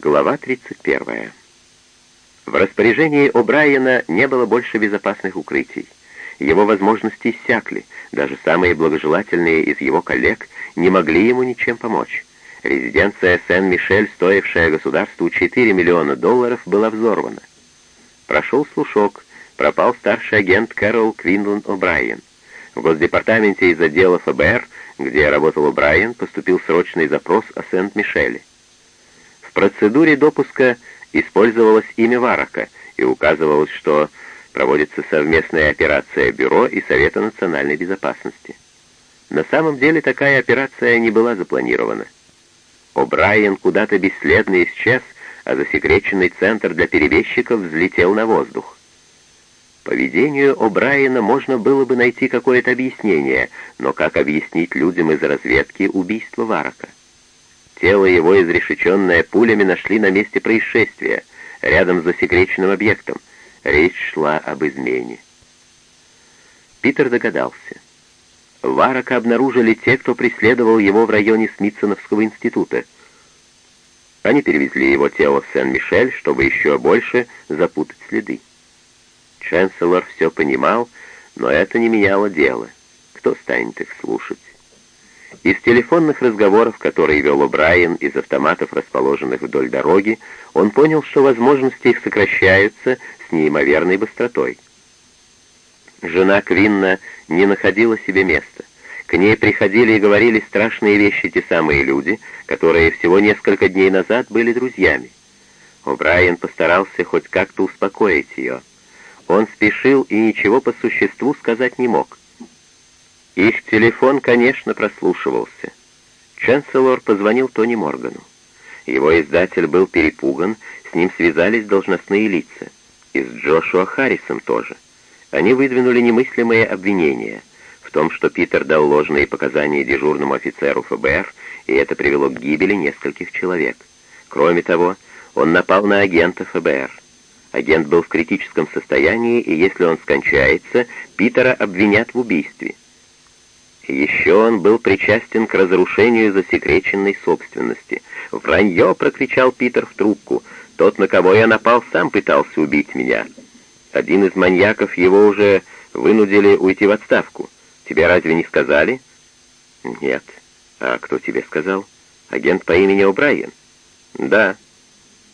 Глава 31. В распоряжении О'Брайена не было больше безопасных укрытий. Его возможности иссякли, даже самые благожелательные из его коллег не могли ему ничем помочь. Резиденция Сен-Мишель, стоившая государству 4 миллиона долларов, была взорвана. Прошел слушок, пропал старший агент Кэрол Квинлан О'Брайен. В Госдепартаменте из отдела ФБР, где работал О'Брайен, поступил срочный запрос о Сент-Мишеле. В процедуре допуска использовалось имя Варака и указывалось, что проводится совместная операция Бюро и Совета национальной безопасности. На самом деле такая операция не была запланирована. О'Брайен куда-то бесследно исчез, а засекреченный центр для перебежчиков взлетел на воздух. Поведению О'Брайена можно было бы найти какое-то объяснение, но как объяснить людям из разведки убийство Варака? Тело его, изрешеченное пулями, нашли на месте происшествия, рядом с засекреченным объектом. Речь шла об измене. Питер догадался. Варака обнаружили те, кто преследовал его в районе Смитсоновского института. Они перевезли его тело в Сен-Мишель, чтобы еще больше запутать следы. Ченселор все понимал, но это не меняло дело. Кто станет их слушать? Из телефонных разговоров, которые вел О'Брайен из автоматов, расположенных вдоль дороги, он понял, что возможности их сокращаются с неимоверной быстротой. Жена Квинна не находила себе места. К ней приходили и говорили страшные вещи те самые люди, которые всего несколько дней назад были друзьями. О'Брайен постарался хоть как-то успокоить ее. Он спешил и ничего по существу сказать не мог. Их телефон, конечно, прослушивался. Ченселор позвонил Тони Моргану. Его издатель был перепуган, с ним связались должностные лица. И с Джошуа Харрисом тоже. Они выдвинули немыслимые обвинения в том, что Питер дал ложные показания дежурному офицеру ФБР, и это привело к гибели нескольких человек. Кроме того, он напал на агента ФБР. Агент был в критическом состоянии, и если он скончается, Питера обвинят в убийстве. Еще он был причастен к разрушению засекреченной собственности. «Вранье!» — прокричал Питер в трубку. «Тот, на кого я напал, сам пытался убить меня. Один из маньяков его уже вынудили уйти в отставку. Тебе разве не сказали?» «Нет». «А кто тебе сказал?» «Агент по имени О'Брайен». «Да».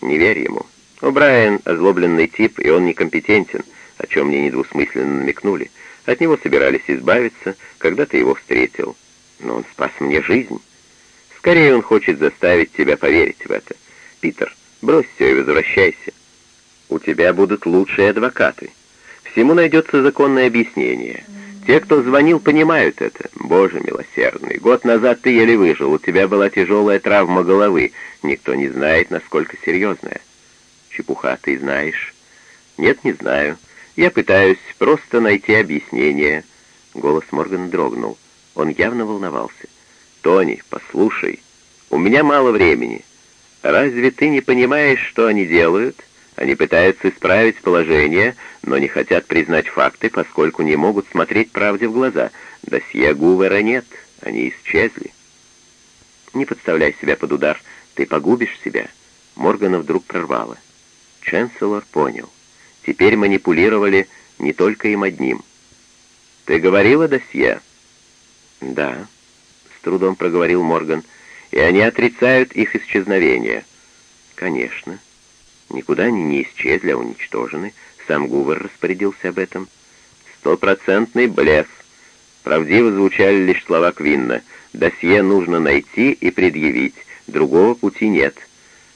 «Не верь ему. О'Брайен — озлобленный тип, и он некомпетентен, о чем мне недвусмысленно намекнули». От него собирались избавиться, когда ты его встретил. Но он спас мне жизнь. Скорее он хочет заставить тебя поверить в это. Питер, брось все и возвращайся. У тебя будут лучшие адвокаты. Всему найдется законное объяснение. Те, кто звонил, понимают это. Боже милосердный, год назад ты еле выжил, у тебя была тяжелая травма головы. Никто не знает, насколько серьезная. Чепуха, ты знаешь? Нет, не знаю. Я пытаюсь просто найти объяснение». Голос Моргана дрогнул. Он явно волновался. «Тони, послушай, у меня мало времени. Разве ты не понимаешь, что они делают? Они пытаются исправить положение, но не хотят признать факты, поскольку не могут смотреть правде в глаза. Досье Гувера нет, они исчезли». «Не подставляй себя под удар, ты погубишь себя». Моргана вдруг прорвало. Ченселор понял. Теперь манипулировали не только им одним. «Ты говорила досье?» «Да», — с трудом проговорил Морган, — «и они отрицают их исчезновение». «Конечно. Никуда они не исчезли, а уничтожены. Сам Гувер распорядился об этом». «Стопроцентный блеф». Правдиво звучали лишь слова Квинна. «Досье нужно найти и предъявить. Другого пути нет.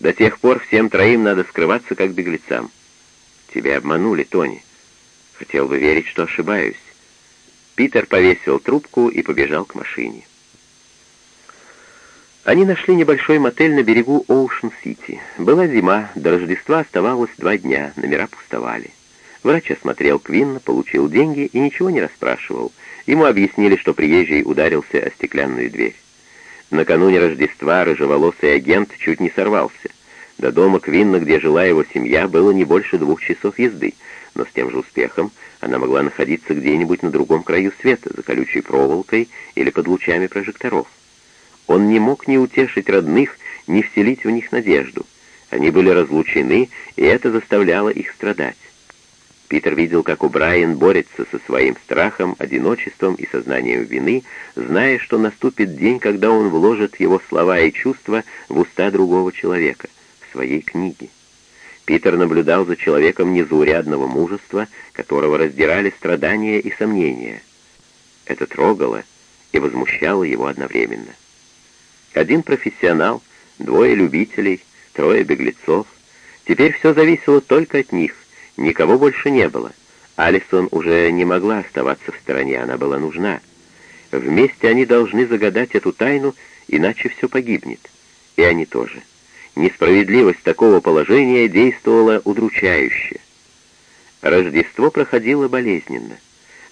До тех пор всем троим надо скрываться, как беглецам». Тебя обманули, Тони. Хотел бы верить, что ошибаюсь. Питер повесил трубку и побежал к машине. Они нашли небольшой мотель на берегу Оушен-Сити. Была зима, до Рождества оставалось два дня, номера пустовали. Врач осмотрел Квинна, получил деньги и ничего не расспрашивал. Ему объяснили, что приезжий ударился о стеклянную дверь. Накануне Рождества рыжеволосый агент чуть не сорвался. До дома Квинна, где жила его семья, было не больше двух часов езды, но с тем же успехом она могла находиться где-нибудь на другом краю света, за колючей проволокой или под лучами прожекторов. Он не мог ни утешить родных, ни вселить в них надежду. Они были разлучены, и это заставляло их страдать. Питер видел, как О'Брайен борется со своим страхом, одиночеством и сознанием вины, зная, что наступит день, когда он вложит его слова и чувства в уста другого человека, своей книге. Питер наблюдал за человеком незаурядного мужества, которого раздирали страдания и сомнения. Это трогало и возмущало его одновременно. Один профессионал, двое любителей, трое беглецов. Теперь все зависело только от них, никого больше не было. Алисон уже не могла оставаться в стороне, она была нужна. Вместе они должны загадать эту тайну, иначе все погибнет. И они тоже. Несправедливость такого положения действовала удручающе. Рождество проходило болезненно.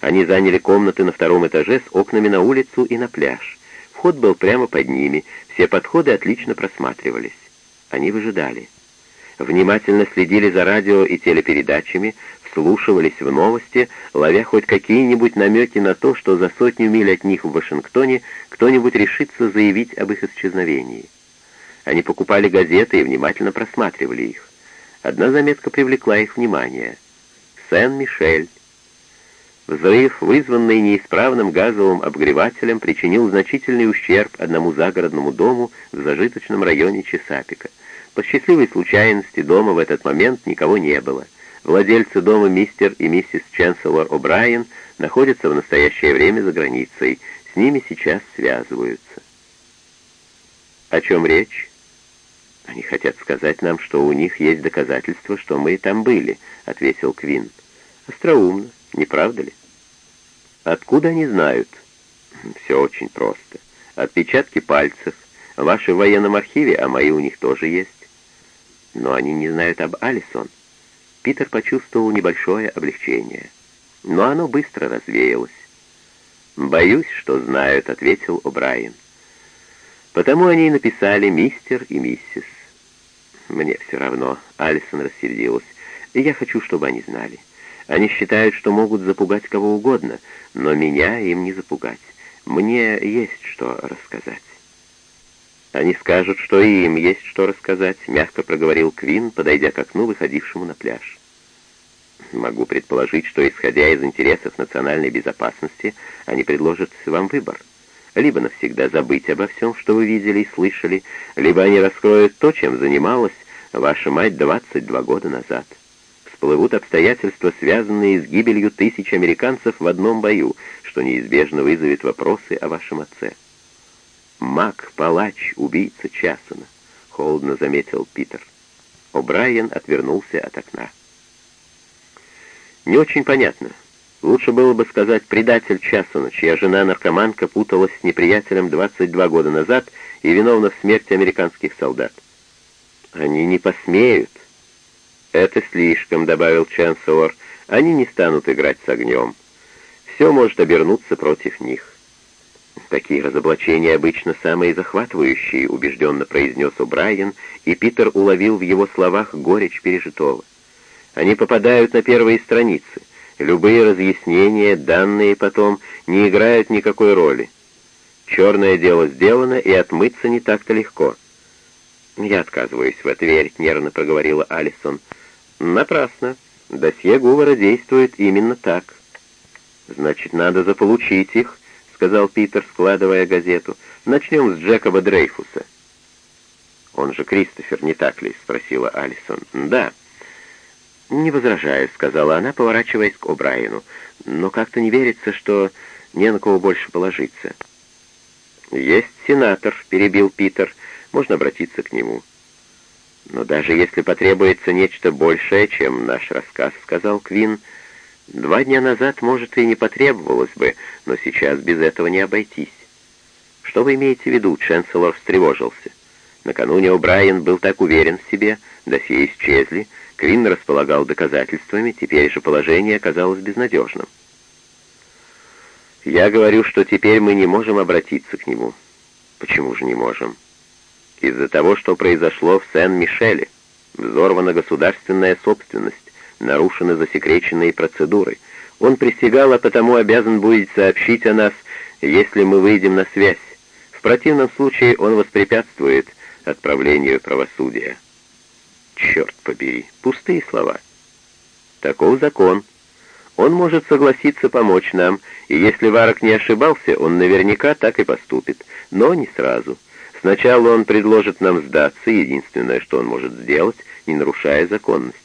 Они заняли комнаты на втором этаже с окнами на улицу и на пляж. Вход был прямо под ними, все подходы отлично просматривались. Они выжидали. Внимательно следили за радио и телепередачами, вслушивались в новости, ловя хоть какие-нибудь намеки на то, что за сотню миль от них в Вашингтоне кто-нибудь решится заявить об их исчезновении. Они покупали газеты и внимательно просматривали их. Одна заметка привлекла их внимание. Сен-Мишель. Взрыв, вызванный неисправным газовым обогревателем, причинил значительный ущерб одному загородному дому в зажиточном районе Чесапика. По счастливой случайности дома в этот момент никого не было. Владельцы дома мистер и миссис Ченселор О'Брайен находятся в настоящее время за границей. С ними сейчас связываются. О чем речь? Они хотят сказать нам, что у них есть доказательства, что мы там были, ответил Квин. Остроумно, не правда ли? Откуда они знают? Все очень просто. Отпечатки пальцев. Ваши в военном архиве, а мои у них тоже есть. Но они не знают об Алисон. Питер почувствовал небольшое облегчение. Но оно быстро развеялось. «Боюсь, что знают», — ответил О'Брайен. «Потому они и написали мистер и миссис». «Мне все равно», — Алисон рассердилась. «Я хочу, чтобы они знали. Они считают, что могут запугать кого угодно, но меня им не запугать. Мне есть что рассказать». «Они скажут, что и им есть что рассказать», — мягко проговорил Квин, подойдя к окну, выходившему на пляж. «Могу предположить, что, исходя из интересов национальной безопасности, они предложат вам выбор. Либо навсегда забыть обо всем, что вы видели и слышали, либо они раскроют то, чем занималась ваша мать 22 года назад. Всплывут обстоятельства, связанные с гибелью тысяч американцев в одном бою, что неизбежно вызовет вопросы о вашем отце». «Маг, палач, убийца Часона», — холодно заметил Питер. О'Брайен отвернулся от окна. «Не очень понятно. Лучше было бы сказать предатель Часона, чья жена-наркоманка путалась с неприятелем 22 года назад и виновна в смерти американских солдат. Они не посмеют». «Это слишком», — добавил Чансор. «Они не станут играть с огнем. Все может обернуться против них». «Такие разоблачения обычно самые захватывающие», — убежденно произнес О'Брайен, и Питер уловил в его словах горечь пережитого. «Они попадают на первые страницы. Любые разъяснения, данные потом, не играют никакой роли. Черное дело сделано, и отмыться не так-то легко». «Я отказываюсь в это верить», — нервно проговорила Алисон. «Напрасно. Досье Гувара действует именно так». «Значит, надо заполучить их», — сказал Питер, складывая газету. «Начнем с Джекоба Дрейфуса». «Он же Кристофер, не так ли?» — спросила Алисон. «Да». «Не возражаю», — сказала она, поворачиваясь к О'Брайену. «Но как-то не верится, что не на кого больше положиться». «Есть сенатор», — перебил Питер. «Можно обратиться к нему». «Но даже если потребуется нечто большее, чем наш рассказ», — сказал Квин, — Два дня назад, может, и не потребовалось бы, но сейчас без этого не обойтись. Что вы имеете в виду? Ченселор встревожился. Накануне О'Брайен был так уверен в себе, досье исчезли, Квин располагал доказательствами, теперь же положение оказалось безнадежным. Я говорю, что теперь мы не можем обратиться к нему. Почему же не можем? Из-за того, что произошло в Сен-Мишеле. Взорвана государственная собственность нарушены засекреченные процедуры. Он присягал, а потому обязан будет сообщить о нас, если мы выйдем на связь. В противном случае он воспрепятствует отправлению правосудия. Черт побери, пустые слова. Таков закон. Он может согласиться помочь нам, и если Варок не ошибался, он наверняка так и поступит, но не сразу. Сначала он предложит нам сдаться, единственное, что он может сделать, не нарушая законность.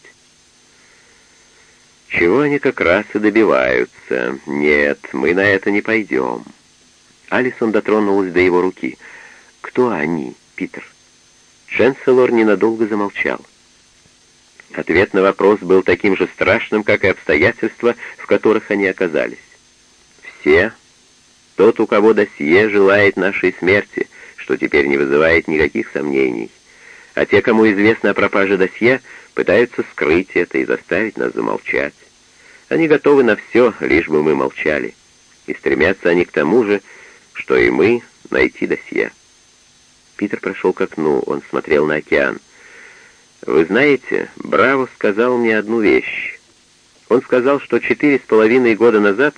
Чего они как раз и добиваются. Нет, мы на это не пойдем. Алисон дотронулась до его руки. «Кто они, Питер?» Ченселор ненадолго замолчал. Ответ на вопрос был таким же страшным, как и обстоятельства, в которых они оказались. «Все. Тот, у кого досье, желает нашей смерти, что теперь не вызывает никаких сомнений. А те, кому известно о пропаже досье, пытаются скрыть это и заставить нас замолчать. Они готовы на все, лишь бы мы молчали. И стремятся они к тому же, что и мы найти досье. Питер прошел к окну, он смотрел на океан. «Вы знаете, Браво сказал мне одну вещь. Он сказал, что четыре с половиной года назад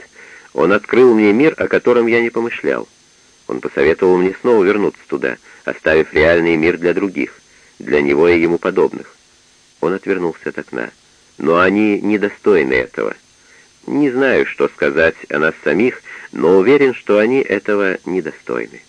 он открыл мне мир, о котором я не помышлял. Он посоветовал мне снова вернуться туда, оставив реальный мир для других, для него и ему подобных. Он отвернулся от окна. Но они недостойны этого. Не знаю, что сказать о нас самих, но уверен, что они этого недостойны.